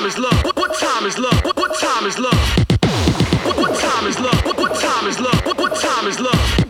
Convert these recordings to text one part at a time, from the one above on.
time is love? What, what time is love? What, what time is love? What, what time is love? What, what time is love? What, what time is love?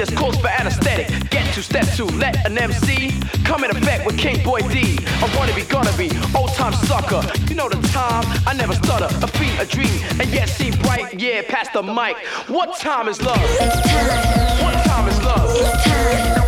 that's close for anesthetic. Get two, step two, let an MC come in effect with King Boy D. I wanna be, gonna be, old time sucker. You know the time, I never stutter. A beat, a dream, and yet seem bright. Yeah, past the mic. What time is love? What time is love?